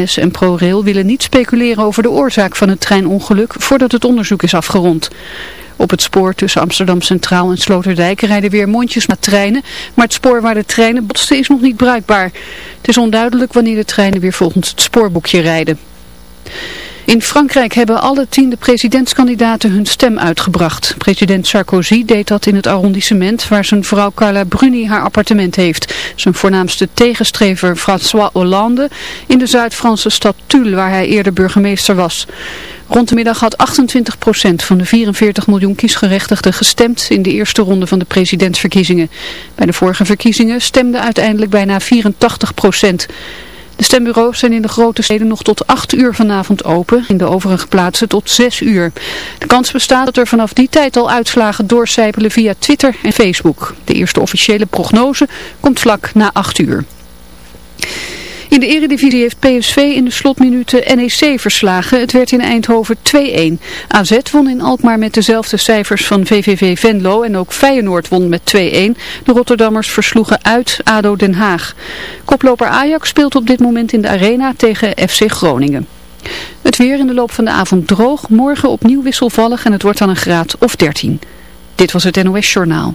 NS en ProRail willen niet speculeren over de oorzaak van het treinongeluk voordat het onderzoek is afgerond. Op het spoor tussen Amsterdam Centraal en Sloterdijk rijden weer mondjes met treinen, maar het spoor waar de treinen botsten is nog niet bruikbaar. Het is onduidelijk wanneer de treinen weer volgens het spoorboekje rijden. In Frankrijk hebben alle tiende presidentskandidaten hun stem uitgebracht. President Sarkozy deed dat in het arrondissement waar zijn vrouw Carla Bruni haar appartement heeft. Zijn voornaamste tegenstrever François Hollande in de Zuid-Franse stad Tulle waar hij eerder burgemeester was. Rond de middag had 28% van de 44 miljoen kiesgerechtigden gestemd in de eerste ronde van de presidentsverkiezingen. Bij de vorige verkiezingen stemde uiteindelijk bijna 84%. De stembureaus zijn in de grote steden nog tot 8 uur vanavond open, in de overige plaatsen tot 6 uur. De kans bestaat dat er vanaf die tijd al uitslagen doorcijpelen via Twitter en Facebook. De eerste officiële prognose komt vlak na 8 uur. In de eredivisie heeft PSV in de slotminuten NEC verslagen. Het werd in Eindhoven 2-1. AZ won in Alkmaar met dezelfde cijfers van VVV Venlo en ook Feyenoord won met 2-1. De Rotterdammers versloegen uit ADO Den Haag. Koploper Ajax speelt op dit moment in de arena tegen FC Groningen. Het weer in de loop van de avond droog, morgen opnieuw wisselvallig en het wordt dan een graad of 13. Dit was het NOS Journaal.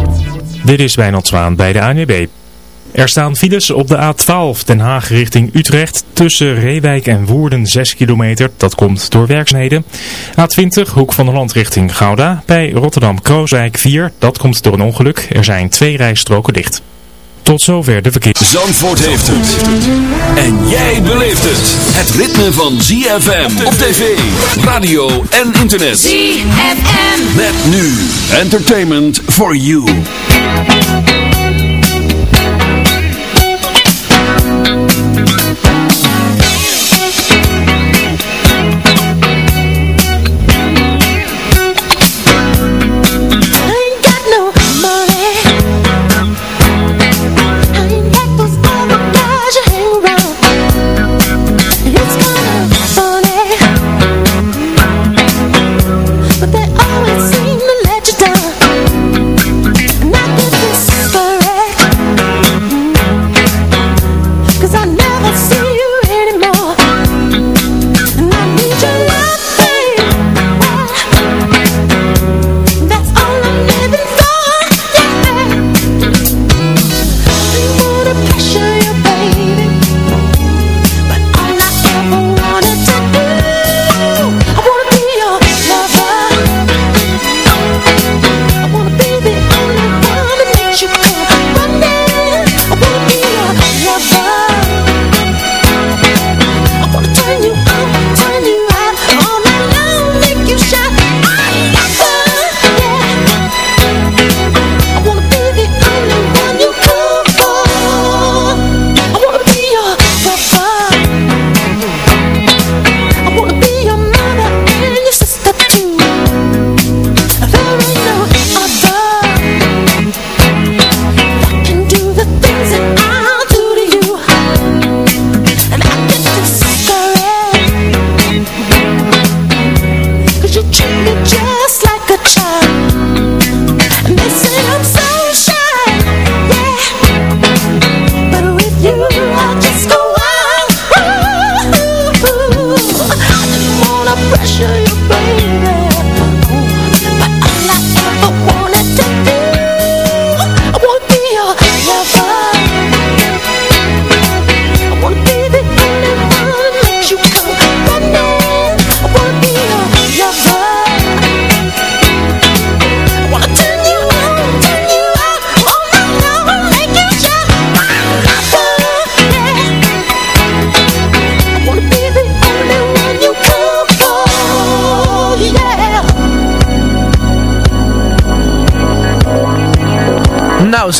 Dit is Wijnald Zwaan bij de ANWB. Er staan files op de A12 Den Haag richting Utrecht tussen Reewijk en Woerden 6 kilometer. Dat komt door werkzaamheden. A20 Hoek van Holland richting Gouda bij Rotterdam-Krooswijk 4. Dat komt door een ongeluk. Er zijn twee rijstroken dicht. Tot zover de verkeer. Zandvoort heeft het. En jij beleeft het. Het ritme van ZFM op tv, radio en internet. ZFM. Met nu entertainment for you.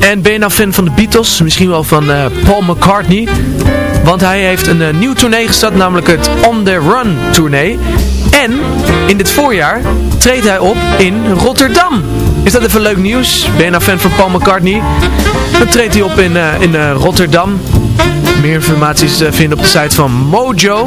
En ben je nou fan van de Beatles? Misschien wel van eh, Paul McCartney. Want hij heeft een eh, nieuw tournee gestart, namelijk het On The Run tournee. En in dit voorjaar treedt hij op in Rotterdam. Is dat even leuk nieuws? Ben je nou fan van Paul McCartney? Dan treedt hij op in, eh, in Rotterdam. Meer informatie is te vinden op de site van Mojo.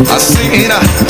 I sing it.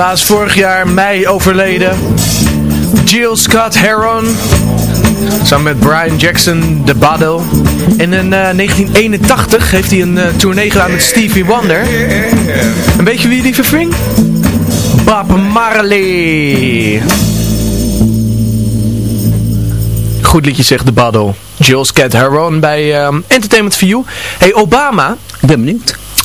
helaas vorig jaar mei overleden. Jill Scott Heron. Samen met Brian Jackson, de Bado. En in 1981 eh, heeft hij een uh, tournee gedaan met Stevie Wonder. En weet je wie die verving? Bob Marley. Goed liedje zegt de Bado. Jill Scott Heron bij eh, Entertainment for You. Hey Obama. Ik ben benieuwd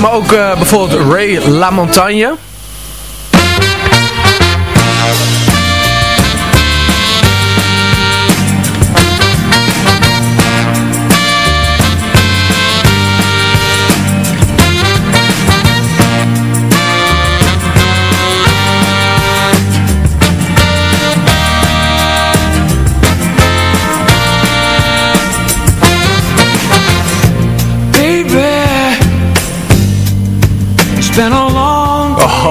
Maar ook eh, bijvoorbeeld Ray LaMontagne.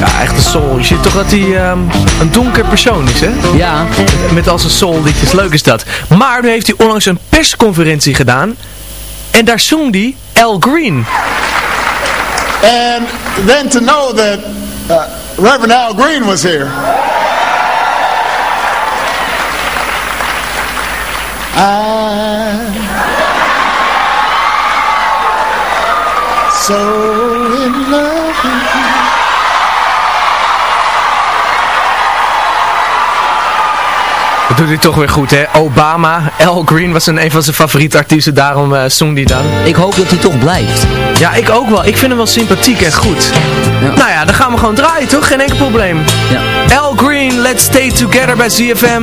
Ja, echt een soul. Je ziet toch dat hij ehm, een donker persoon is, hè? Ja. Met al zijn soul liedjes. Leuk is dat. Maar nu heeft hij onlangs een persconferentie gedaan. En daar zong hij Al Green. And then to know that uh, Reverend Al Green was here. I so in love doet hij toch weer goed, hè? Obama, Al Green was een, een van zijn favoriete artiesten, daarom zong hij dan. Ik hoop dat hij toch blijft. Ja, ik ook wel. Ik vind hem wel sympathiek en goed. Ja. Nou ja, dan gaan we gewoon draaien, toch? Geen enkel probleem. Ja. Al Green, Let's Stay Together bij ZFM.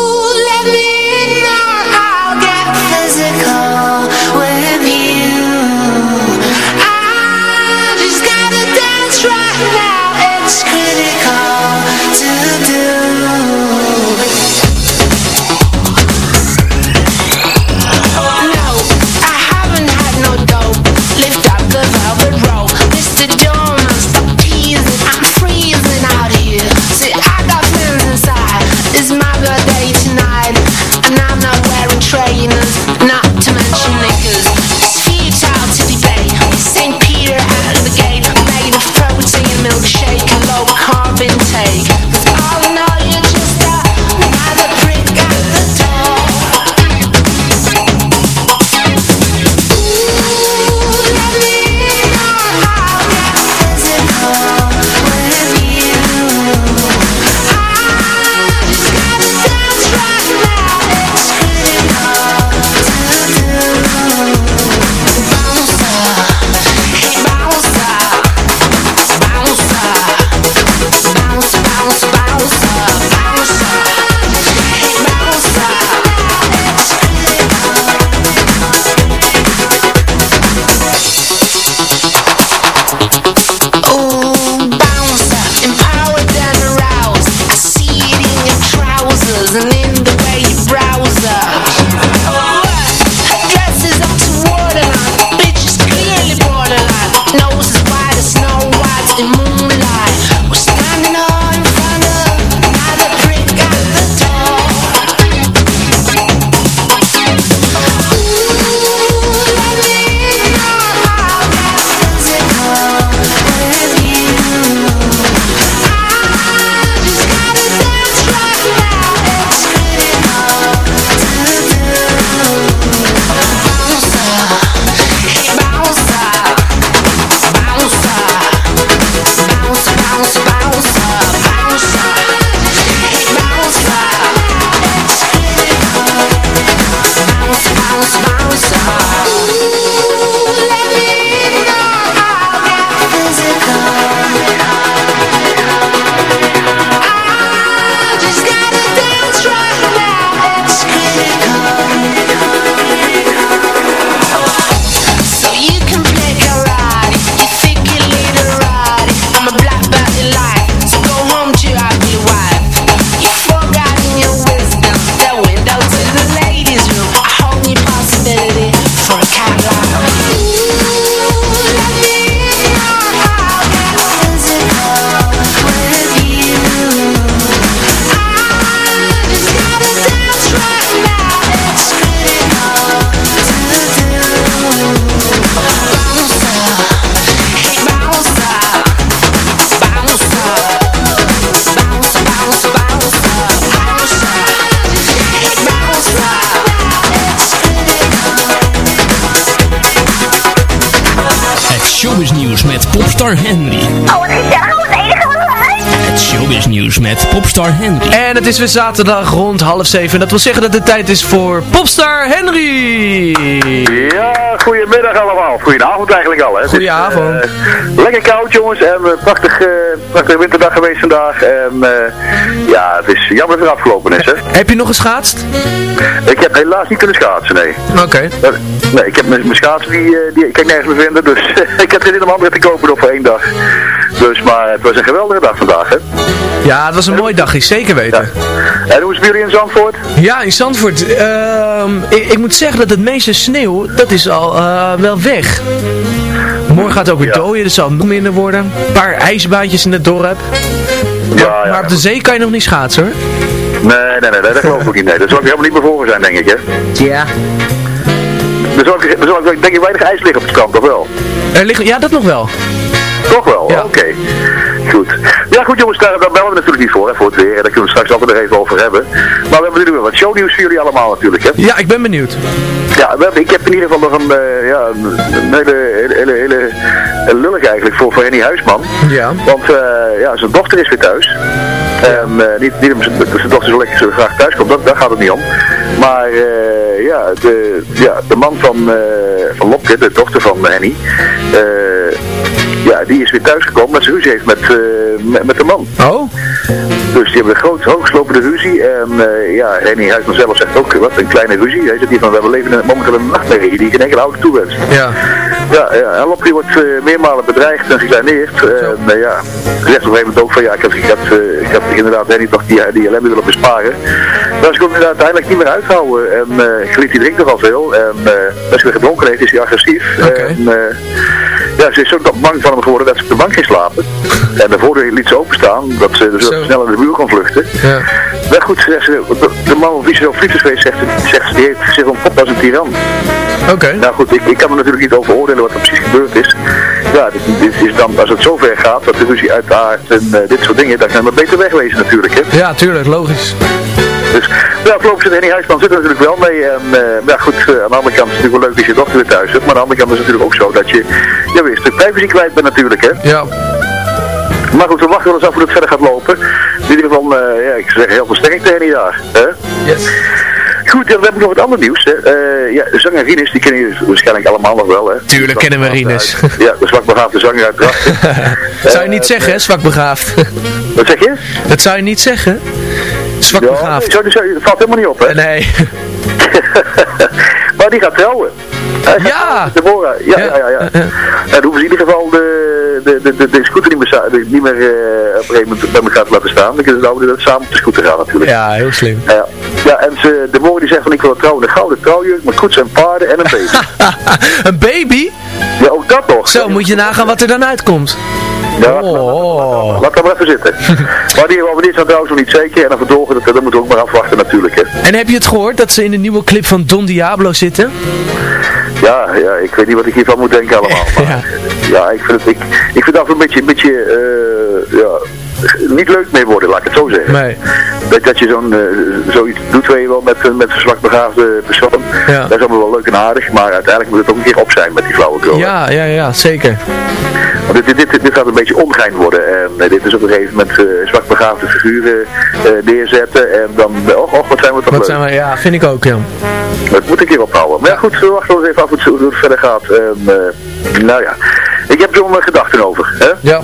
Is weer zaterdag rond half zeven. Dat wil zeggen dat het tijd is voor Popstar Henry. Ja, goedemiddag allemaal. Goedenavond eigenlijk al. Hè. Goedenavond. eh, lekker koud jongens en prachtig, eh, prachtige winterdag geweest vandaag. En eh, ja, het is jammer dat het afgelopen is. Hè. Heb je nog geschaatst? Ik heb helaas niet kunnen schaatsen, nee. Oké. Eh, Nee, ik heb mijn schaatsen, die, eh, die kan ik nergens meer vinden. Dus ik heb er in om andere te kopen nog voor één dag. Dus, maar het was een geweldige dag vandaag, hè. Ja, het was een mooi dagje, zeker weten. En hoe is het jullie in Zandvoort? Ja, in Zandvoort. ehm, ik, ik moet zeggen dat het meeste sneeuw, dat is al eh, wel weg. Morgen gaat het ook weer dooien, dus zal nog minder worden. Een paar ijsbaantjes in het dorp. Ja, ja. Maar op de zee kan je nog niet schaatsen hoor. Nee, nee, nee, nee, dat geloof ik niet. Nee, daar zal ik helemaal niet bevoren zijn, denk ik, hè. Ja. Er zal, er zal denk ik weinig ijs liggen op het strand, of wel? Er ligt, ja, dat nog wel. Toch wel? Oké. Goed. Ja goed jongens, daar, daar bellen we natuurlijk niet voor, hè, voor het weer. Daar kunnen we straks altijd nog even over hebben. Maar we hebben nu weer wat shownieuws voor jullie allemaal natuurlijk, hè. Ja, ik ben benieuwd. Ja, we hebben, ik heb in ieder geval nog een, eh, ja, een hele, hele, hele, lullig eigenlijk voor, voor Henny Huisman. Ja. Want eh, ja, zijn dochter is weer thuis. En, eh, niet, niet omdat zijn, dochter zo lekker zo graag thuis komt, dat, daar gaat het niet om. Maar ja, de, ja, de man van, van Lopke, de dochter van Henny, eh, ja, die is weer thuisgekomen met zijn ruzie heeft met, eh, met, met de man. Oh? Dus die hebben een groot, hoogslopende ruzie. En eh, ja, Henny Huisman zelf zegt ook, wat een kleine ruzie. Hij zegt hier van, we hebben leven in- momenteel een nachtmerrie die geen enkele auto toewenst. Ja. Ja, ja en Lopke wordt eh, meermalen bedreigd en gekleineerd. En ja, zegt op een gegeven moment ook van, ja, ik had, ik eh, ik had inderdaad Henny toch die, die ellende willen besparen. Maar ze kon hem uiteindelijk niet meer uithouden. En uh, die drinkt nogal veel. En uh, als hij weer gedronken heeft, is hij agressief. En uh, ja, ze is zo bang van hem geworden dat ze op de bank ging slapen. En de voordeur liet ze openstaan, dat ze dus snel in de muur kon vluchten. Ja. Maar goed, ze, de, de man wie ze zo geweest, zegt, ze- zegt ze, die heeft zich ontpopt als een tiran. Oké. Nou goed, ik, ik kan me natuurlijk niet over oordelen wat er precies gebeurd is. Ja, dit, dit is dan, als het zover gaat, dat de ruzie uitaardt en uh, dit soort dingen, dan kan het beter wegwezen natuurlijk, hè. Ja, tuurlijk, logisch. Dus, ja, voorlopig zit Henny Huisman zit er natuurlijk wel mee. En, uh, ja, goed, uh, aan de andere kant is het natuurlijk wel leuk dat je dochter weer thuis hebt. Maar aan de andere kant is het natuurlijk ook zo dat je, ja, weer een stuk privacy kwijt bent natuurlijk, hè. Ja. Maar goed, we wachten wel eens af hoe het verder gaat lopen. In ieder geval, uh, ja, ik zeg heel veel sterkte Henny daar. Hè? Yes. Goed, dan heb ik nog wat ander nieuws. Hè. Uh, ja, zanger Rinus, die kennen jullie waarschijnlijk allemaal nog wel. Hè. Tuurlijk kennen we Rinus. Ja, de zwakbegaafde zanger uit Drachten. dat zou je niet zeggen, hè, zwakbegaafd. Wat zeg je? Dat zou je niet zeggen. Zwakbegaafd. Ja, nee, zo, dat valt helemaal niet op, hè? Nee. maar die gaat trouwen. Hij gaat ja. Deborah. Ja, ja, ja. ja. ja. En dan hoeven ze in ieder geval de, de, de, de, scooter niet meer, niet meer uh, op een gegeven moment bij elkaar te laten staan. Dan kunnen ze dat samen op de scooter gaan natuurlijk. Ja, heel slim. Ja, ja en ze, Deborah die zegt van ik wil trouwen. Een gouden trouwjurk met koets en paarden en een baby. een baby? Ja, ook dat nog. Zo, moet je nagaan wat er dan uitkomt. Ja, oh. laat dat maar even zitten. maar die hebben niet trouwens nog niet zeker. En dan verdorgen, dat, dat moeten we ook maar afwachten natuurlijk. Hè. En heb je het gehoord dat ze in de nieuwe clip van Don Diablo zitten? Ja, ja, ik weet niet wat ik hiervan moet denken allemaal. Maar, ja. ja, ik vind het, ik, ik vind dat een beetje, een beetje uh, ja, niet leuk mee worden, laat ik het zo zeggen. Nee. Dat, dat je zo'n uh, zoiets doet, weet je wel, met, met een zwakbegaafde persoon. Ja. Dat is allemaal wel leuk en aardig, maar uiteindelijk moet het ook een keer op zijn met die flauwekul. Ja, ja, ja, zeker. Want dit, dit, dit, dit gaat een beetje ongein worden. En uh, dit is op een gegeven moment uh, zwakbegaafde figuren neerzetten. En dan, och, och, wat zijn we toch wat zijn we, Ja, vind ik ook, ja. Dat moet ik hier ophouden. Maar ja, goed, we wachten wel eens even af hoe het verder gaat. En, nou ja, ik heb er mijn gedachten over. Hè? Ja.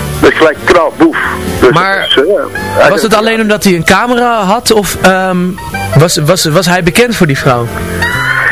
Dus gelijk knal, boef. Dus maar was, uh, was het alleen omdat hij een camera had of um, was, was, was hij bekend voor die vrouw?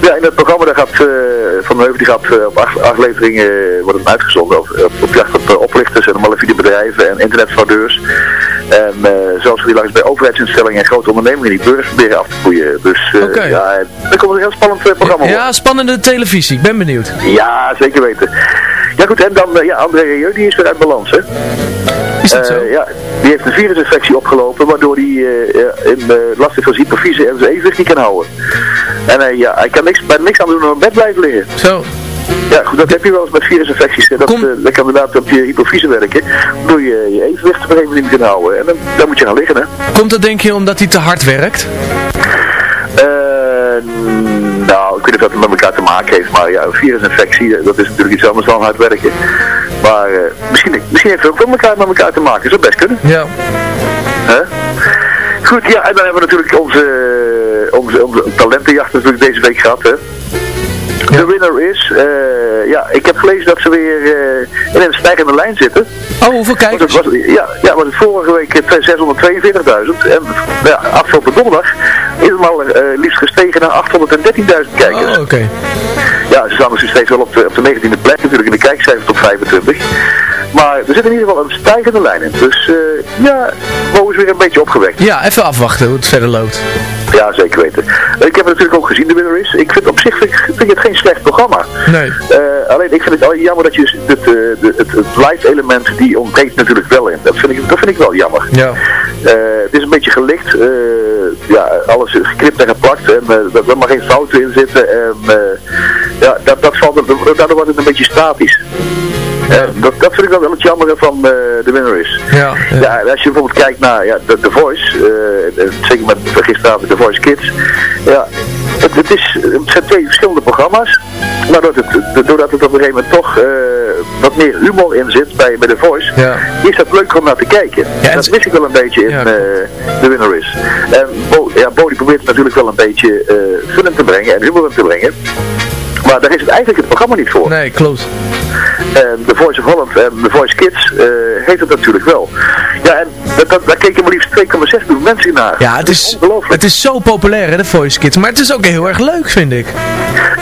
Ja, in het programma daar gaat eh, Van de Heuvel die gaat eh, op acht afleveringen eh, wordt het uitgezonden op, op, jacht op oplichters en malafide bedrijven en internetfraudeurs. En eh zelfs langs bij overheidsinstellingen en grote ondernemingen die burgers proberen af te boeien. Dus Oké. ja, er komt een heel spannend programma op. Ja, spannende televisie. Ik ben benieuwd. Ja, zeker weten. Ja goed, en dan, ja, André Rieu, die is weer uit balans, hè? Is dat Eh, zo? Ja, die heeft een virusinfectie opgelopen, waardoor hij eh, in, eh, last heeft van hypofyse en zijn evenwicht niet kan houden. En eh, ja, hij kan niks, bij niks aan doen dan op bed blijven liggen. Zo. Ja, goed, dat heb je wel eens met virusinfecties. hè. Dat, Kom- eh, dat kan inderdaad op je hypofyse werken, door je je evenwicht op een gegeven moment houden. En dan, dan moet je gaan liggen, hè. Komt dat denk je omdat hij te hard werkt? Eh, nou, ik weet niet of dat met elkaar te maken heeft, maar ja, een virusinfectie, eh, dat is natuurlijk iets anders dan hard werken. Maar eh, misschien, misschien heeft het ook wel elkaar met elkaar te maken, zou best kunnen. Ja. Hè? Goed, ja, en dan hebben we natuurlijk onze, onze, onze talentenjacht natuurlijk deze week gehad, hè. De winner is, eh, ja, ik heb gelezen dat ze weer eh, in een stijgende lijn zitten. Oh, hoeveel kijkers? was, ja, ja, want het vorige week eh, 642.000 en ja, afgelopen donderdag is het maar eh, liefst gestegen naar 813.000 kijkers. Oh, oké. Ja, ze staan dus steeds wel op de, op de 19e plek natuurlijk in de kijkcijfers tot 25. Maar er zit in ieder geval een stijgende lijn in. Dus eh, ja, Mo is weer een beetje opgewekt. Ja, even afwachten hoe het verder loopt. Ja, zeker weten. Ik heb het natuurlijk ook gezien, de winner is. Ik vind op zich vind, ik- vind ik het geen slecht programma. Nee. Eh, alleen ik vind het jammer dat je dus het, eh, de, het, het live element, die ontbreekt natuurlijk wel in. Dat vind ik, dat vind ik wel jammer. Ja. Eh, het is een beetje gelicht. ja, alles geknipt en geplakt. En uh, er mag geen fouten in zitten. En ja, dat, dat valt, daardoor wordt het een beetje statisch. Dat, dat vind ik wel het jammer van de winner is. Ja. Ja, als je bijvoorbeeld kijkt naar ja, The, The Voice, eh, zeker met gisteravond The Voice Kids, ja, het, het, is, het zijn twee verschillende programma's, maar doordat het, doordat het op een gegeven moment toch eh, wat meer humor in zit bij, bij The Voice, Ja. is dat leuk om naar te kijken. Ja, dat mis ik wel een beetje in Ja, eh The Winner is. En Bo, ja, Bo die probeert natuurlijk wel een beetje eh fun in te brengen en humor in te brengen. Maar daar is het eigenlijk het programma niet voor. Nee, klopt. En The Voice of Holland en The Voice Kids eh, heeft het natuurlijk wel. Ja, en dat, dat, daar keken maar liefst 2,6 miljoen mensen naar. Ja, het is, het is zo populair hè, de Voice Kids. Maar het is ook heel erg leuk, vind ik.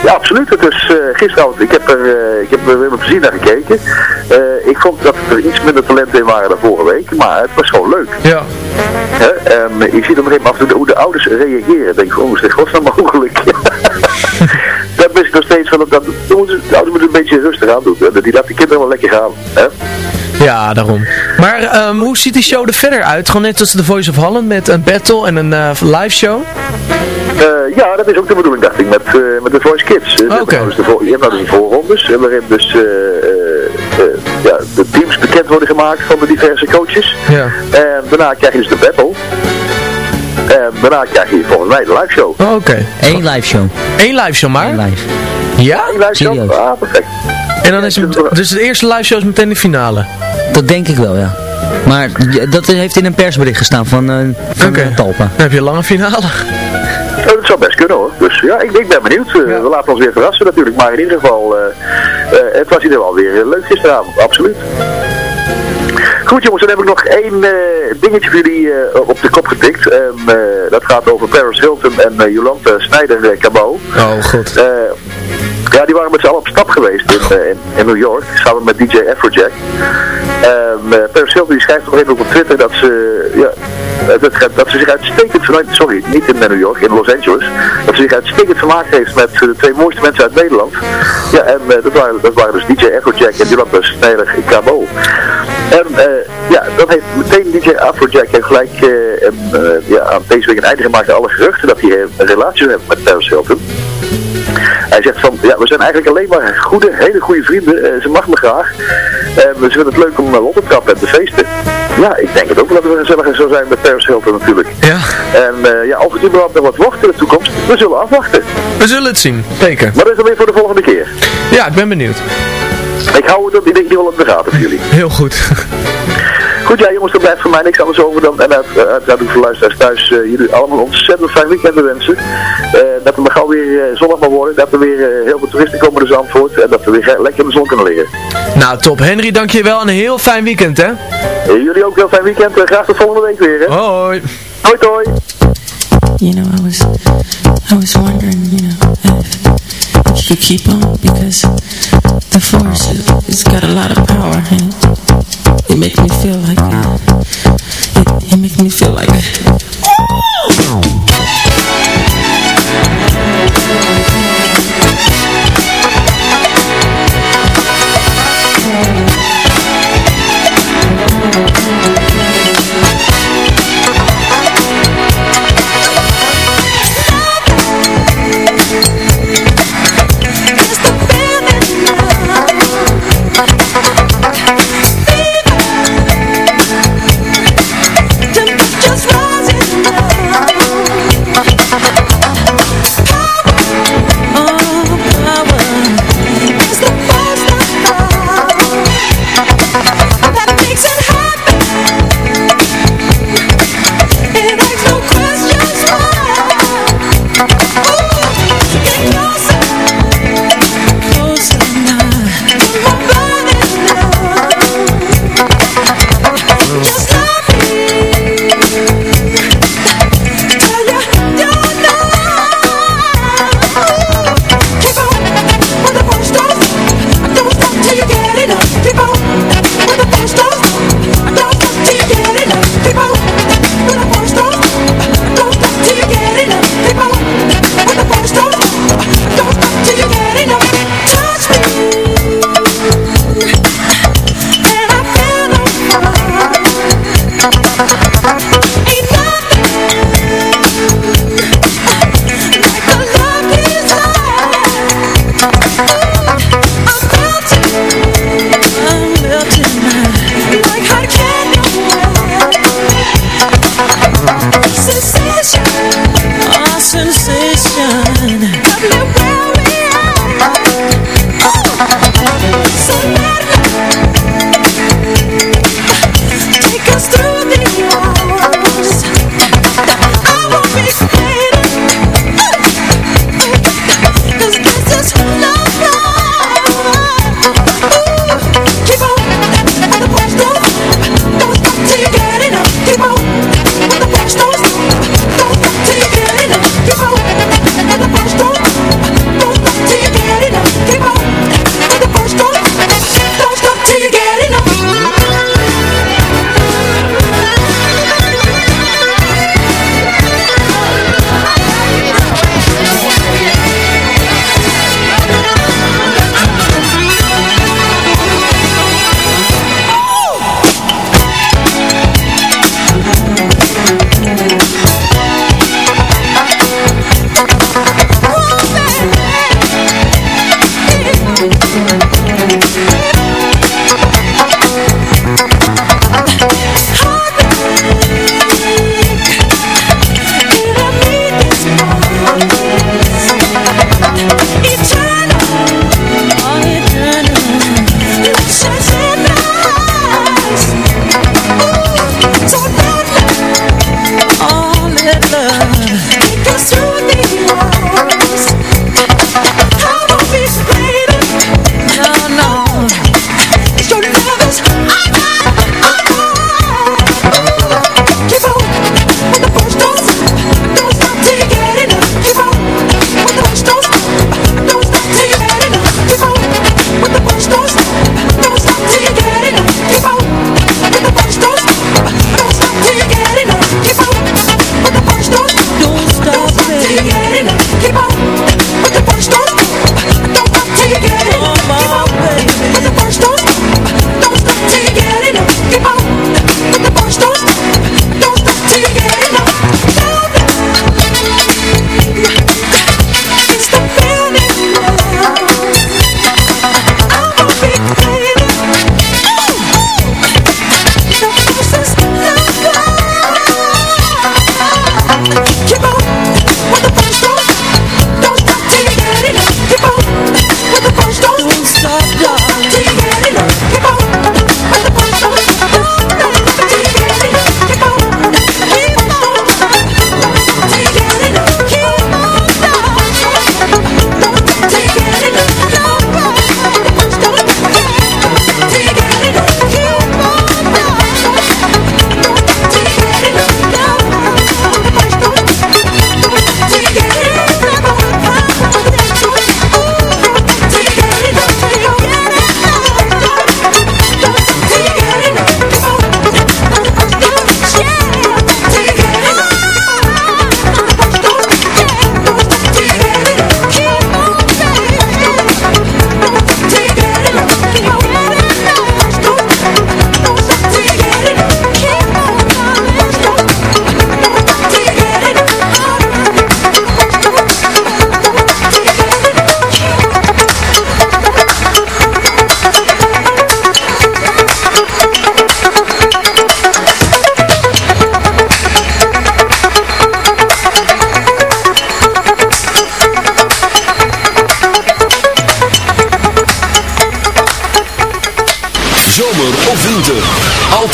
Ja, absoluut. Het is eh, gisteravond, ik heb er, eh, ik heb er weer met plezier naar gekeken. Ik vond dat er iets minder talenten in waren dan vorige week, maar het was gewoon leuk. Ja. Hè? En je ziet op een gegeven moment hoe de ouders reageren. Denk ik, oh, is dit godsnaam mogelijk? nog steeds van, dat, dat, de ouders moeten een beetje rustig aan doen. Die laten de kinderen wel lekker gaan. Hè? Ja, daarom. Maar ehm, hoe ziet die show er verder uit? Gewoon net als The Voice of Holland met een battle en een eh, live show? Eh, ja, dat is ook de bedoeling, dacht ik, met, eh, met de Voice Kids. Oké. nou dus de voor- je hebt nou dus die voorrondes, waarin dus ja, de teams bekend worden gemaakt van de diverse coaches. Ja. En daarna krijg je dus de battle. En daarna krijg je volgens mij de live show. Oh, Oké. Eén live show. Eén live show maar? Eén live. Ja? Die live show? Serieus? Ah, perfect. En dan is het, dus de eerste live show is meteen de finale? Dat denk ik wel, ja. Maar dat heeft in een persbericht gestaan van, eh van eh, Talpa. Dan heb je een lange finale. Oh, dat zou best kunnen hoor. Dus ja, ik, ik ben benieuwd. Eh, Ja. We laten ons weer verrassen natuurlijk. Maar in ieder geval, eh, eh, het was in ieder geval weer eh, leuk gisteravond. Absoluut. Goed jongens, dan heb ik nog één eh, dingetje voor jullie eh, op de kop getikt. Eh, dat gaat over Paris Hilton en Jolante Snijder Cabot. Oh, god. Eh, ja, die waren met z'n allen op stap geweest in, eh, in, in New York, samen met DJ Afrojack. En uh, die schrijft gegeven moment op Twitter dat ze, ja, dat, dat ze zich uitstekend vanuit, sorry, niet in New York, in Los Angeles, dat ze zich uitstekend vermaakt heeft met de twee mooiste mensen uit Nederland. Ja, en dat, waren, dat waren dus DJ Afrojack en Jolanta Snijder Cabo. En ja, dat heeft meteen DJ Afrojack heeft gelijk ja, aan deze week een einde gemaakt aan alle geruchten dat hij een relatie hebben met Paris Hilton. Hij zegt van, ja, we zijn eigenlijk alleen maar goede, hele goede vrienden. Uh, ze mag me graag. En we vinden het leuk om uh, op te trappen en te feesten. Ja, ik denk het ook wel dat we gezelliger zou zijn met Paris Hilton natuurlijk. Ja. En uh, ja, of het überhaupt nog wat wordt in de toekomst, we zullen afwachten. We zullen het zien, zeker. Maar dat is weer voor de volgende keer. Ja, ik ben benieuwd. Ik hou het in ieder geval op de gaten voor jullie. Heel goed. Goed, ja jongens, er blijft voor mij niks anders over dan, en uiteraard voor luisteraars thuis, uh, jullie allemaal een ontzettend fijn weekend wensen. Uh, dat we maar gauw weer uh, zonnig maar worden, dat er weer uh, heel veel toeristen komen naar Zandvoort en dat we weer lekker in de zon kunnen liggen. Nou top, Henry dankjewel en een heel fijn weekend hè. jullie ook een heel fijn weekend, graag tot volgende week weer hè. Hoi. Hoi hoi. You know, I was, I was wondering, you know, if, could keep on because the force it's got a lot of power and it, it makes me feel like it, it makes me feel like Just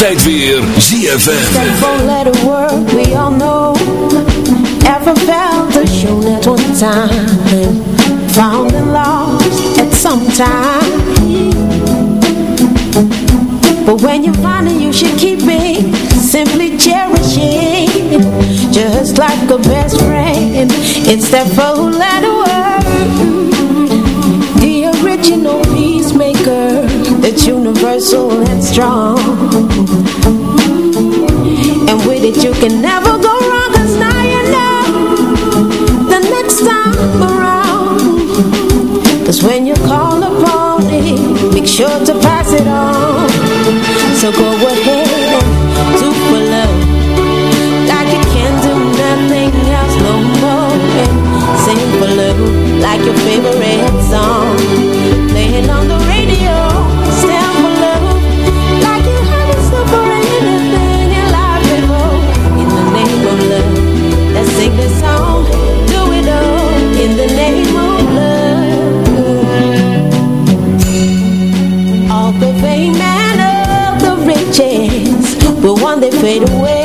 Altijd weer ZFM. Word we all know. Ever felt a show at one time. Found and lost at some time. But when you find it, you should keep it. Simply cherishing. Just like a best friend. It's that four letter word. The original universal and strong. And with it you can never go wrong Cause now you know The next time around Cause when you call upon it Make sure to pass it on So go ahead and do for love Like you can't do nothing else no more And sing for love Like your favorite fade away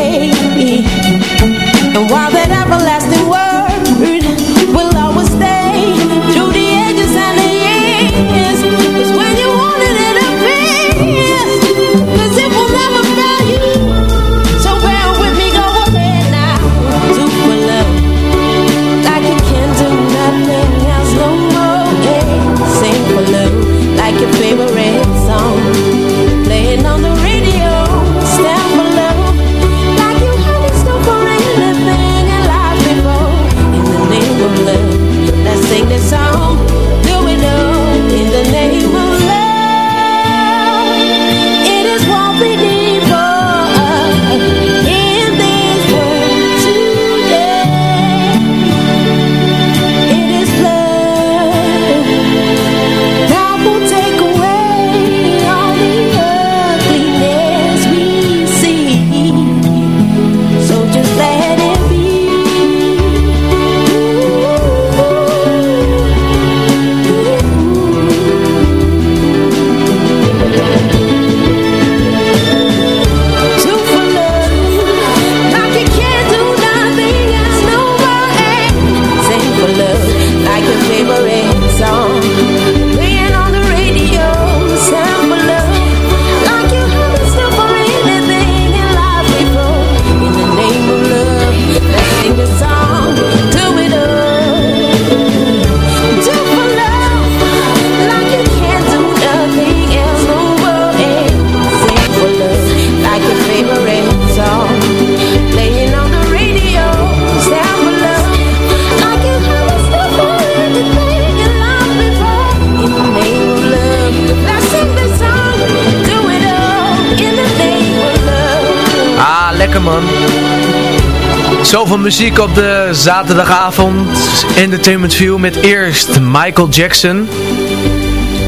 Zoveel muziek op de zaterdagavond. Entertainment View met eerst Michael Jackson.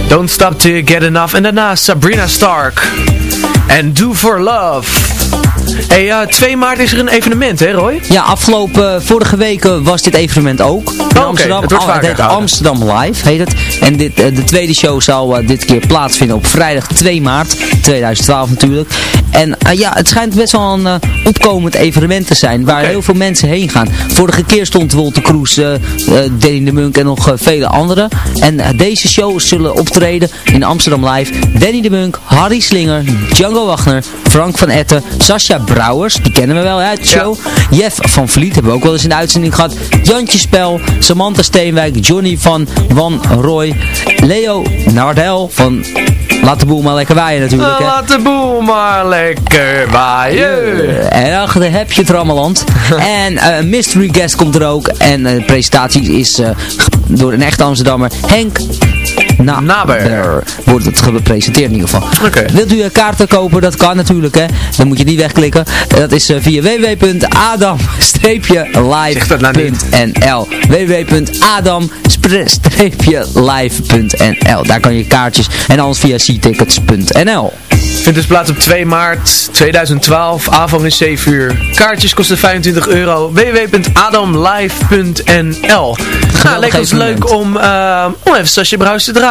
Don't Stop Till You Get Enough. En daarna Sabrina Stark. En Do For Love. Hey, ja, 2 maart is er een evenement, hè Roy? Ja, afgelopen eh, vorige weken was dit evenement ook. In Amsterdam. het wordt Oh, heet gehouden. Amsterdam Live, heet het. En dit, eh, de tweede show zal eh, dit keer plaatsvinden op vrijdag 2 maart 2012 natuurlijk. En eh, ja, het schijnt best wel een eh, opkomend evenement te zijn, waar heel veel mensen heen gaan. Vorige keer stond Wolter Kroes, eh eh, Danny de Munk en nog eh, vele anderen. En eh, deze shows zullen optreden in Amsterdam Live. Danny de Munk, Harry Slinger, Django Wagner, Frank van Etten, Sascha Brouwers, die kennen we wel uit de show. Jeff van Vliet hebben we ook wel eens in de uitzending gehad. Jantje Spel, Samantha Steenwijk, Johnny van Van Roy, Leo Nardel van Laat de boel maar lekker waaien natuurlijk. Hè. Laat de boel maar lekker waaien. En achter heb je het Rammeland. en eh, een mystery guest komt er ook. En eh, de presentatie is eh, door een echte Amsterdammer, Henk Naber. Wordt het gepresenteerd in ieder geval. Wilt u eh, kaarten kopen? Dat kan natuurlijk hè. Dan moet je die wegklikken. Dat is eh, via www.adam-live.nl www.adam-live.nl Daar kan je kaartjes en anders via ctickets.nl Vindt dus plaats op 2 maart 2012. Avond is 7 uur. Kaartjes kosten 25 euro. www.adamlive.nl Nou, leek ons evenement. leuk om, eh, om even Sasje Bruis te draaien.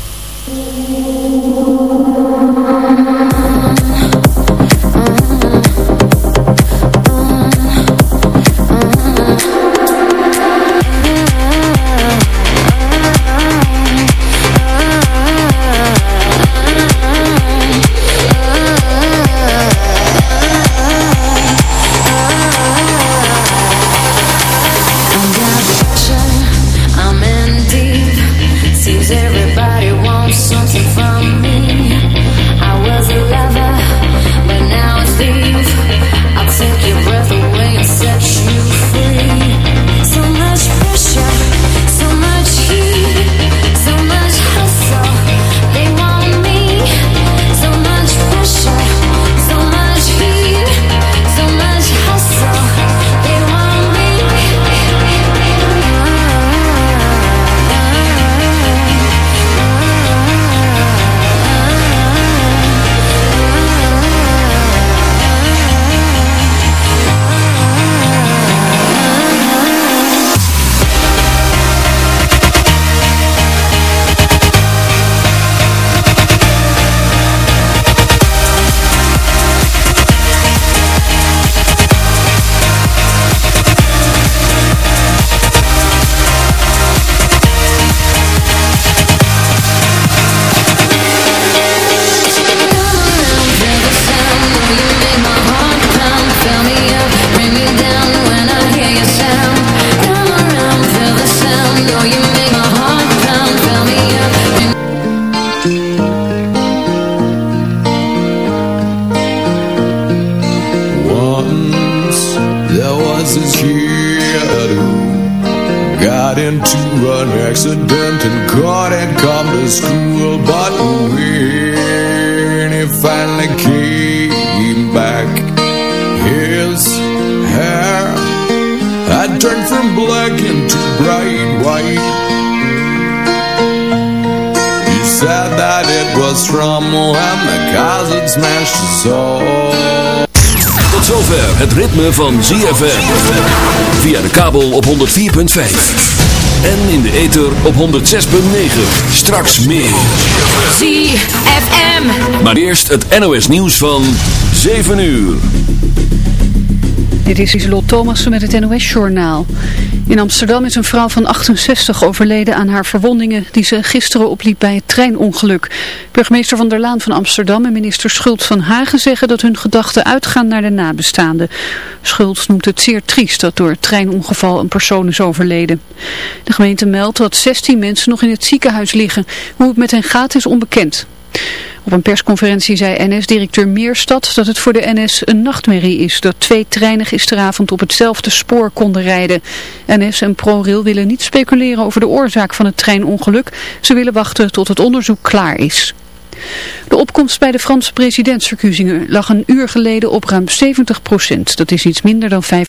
het ritme van ZFM. Via de kabel op 104.5. En in de ether op 106.9. Straks meer. ZFM. Maar eerst het NOS nieuws van 7 uur. Dit is Iselot Thomassen met het NOS-journaal. In Amsterdam is een vrouw van 68 overleden aan haar verwondingen die ze gisteren opliep bij het treinongeluk. Burgemeester Van der Laan van Amsterdam en minister Schultz van Hagen zeggen dat hun gedachten uitgaan naar de nabestaanden. Schultz noemt het zeer triest dat door het treinongeval een persoon is overleden. De gemeente meldt dat 16 mensen nog in het ziekenhuis liggen. Hoe het met hen gaat is onbekend. Op een persconferentie zei NS-directeur Meerstad dat het voor de NS een nachtmerrie is dat twee treinen gisteravond op hetzelfde spoor konden rijden. NS en ProRail willen niet speculeren over de oorzaak van het treinongeluk. Ze willen wachten tot het onderzoek klaar is. De opkomst bij de Franse presidentsverkiezingen lag een uur geleden op ruim 70 procent. Dat is iets minder dan 5